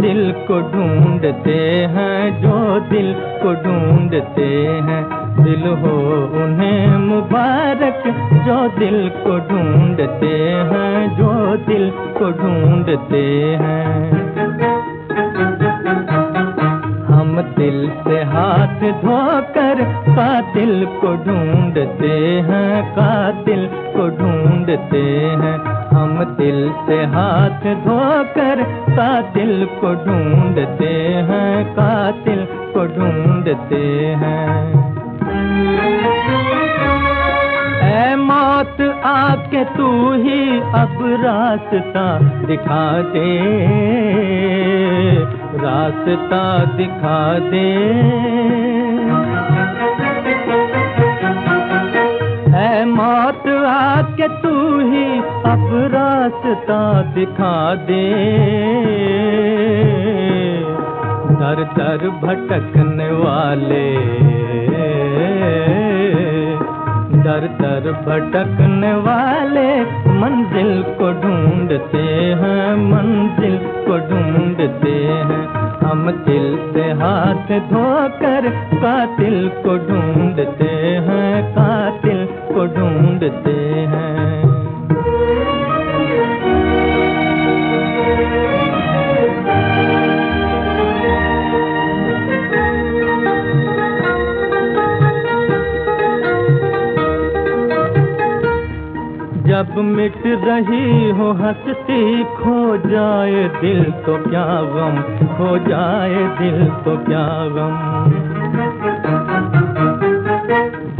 दिल को ढूंढते हैं जो दिल को ढूंढते हैं। दिल हो उन्हें मुबारक, जो दिल को ढूंढते हैं, जो दिल को ढूंढते हैं। हम दिल से हाथ धोकर कातिल को ढूंढते हैं कातिल को ढूंढते हैं। हम दिल से हाथ धोकर कातिल को ढूंढते हैं कातिल को ढूंढते हैं। मौत आके तू ही अब रास्ता दिखा दे। रास्ता दिखा दे। है मौत आके तू ही अब रास्ता दिखा दे। दर दर भटकने वाले दर दर भटकने वाले मंजिल को ढूंढते हैं, मंजिल को ढूंढते हैं। हम दिल से हाथ धोकर कातिल को ढूंढते हैं, कातिल को ढूंढते हैं। जब मिट रही हो हंसती, खो जाए दिल तो क्या गम, खो जाए दिल तो क्या गम।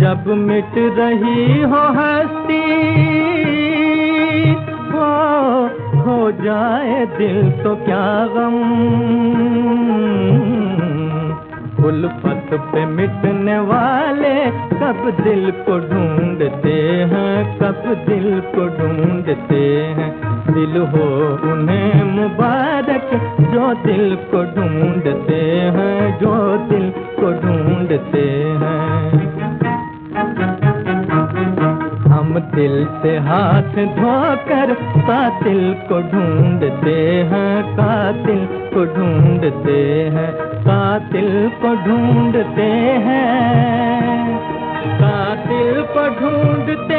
जब मिट रही हो हंसती खो जाए दिल तो क्या गम। पे मिटने वाले कब दिल को ढूंढते हैं कब दिल को ढूंढते हैं। दिल हो उन्हें मुबारक, जो दिल को ढूंढते हैं, जो दिल को ढूंढते हैं। हम दिल से हाथ धोकर कातिल को ढूंढते हैं, कातिल को ढूंढते हैं। कातिल को ढूंढते हैं। कातिल को ढूंढते